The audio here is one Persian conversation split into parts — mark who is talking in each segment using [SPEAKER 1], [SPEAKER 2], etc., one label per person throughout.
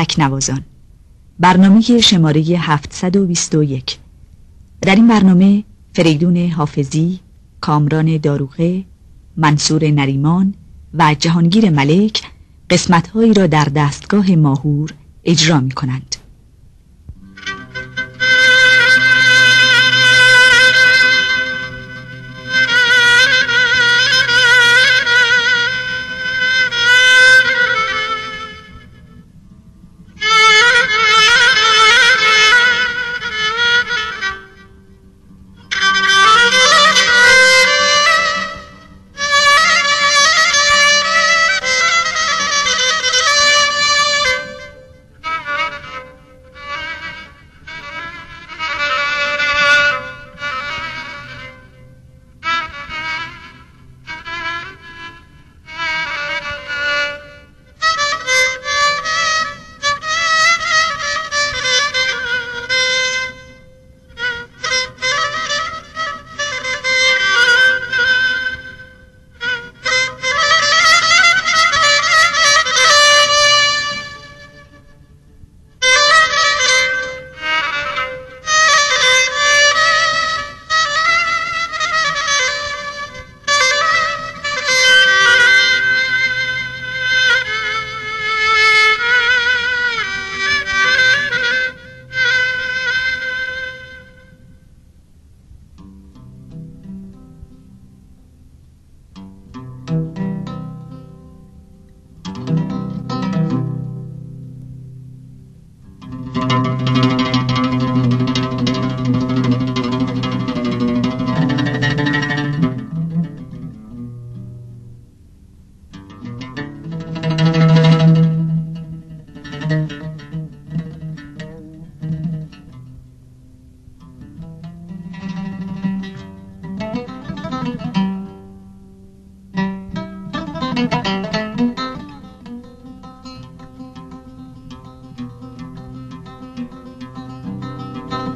[SPEAKER 1] تکنوازان برنامه شماره 721 در این برنامه فریدون حافظی، کامران داروغه، منصور نریمان و جهانگیر ملک قسمتهایی را در دستگاه ماهور اجرا می کنند.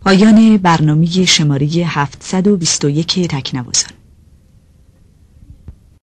[SPEAKER 1] پایان برنامه شماره 721 تکنوازان.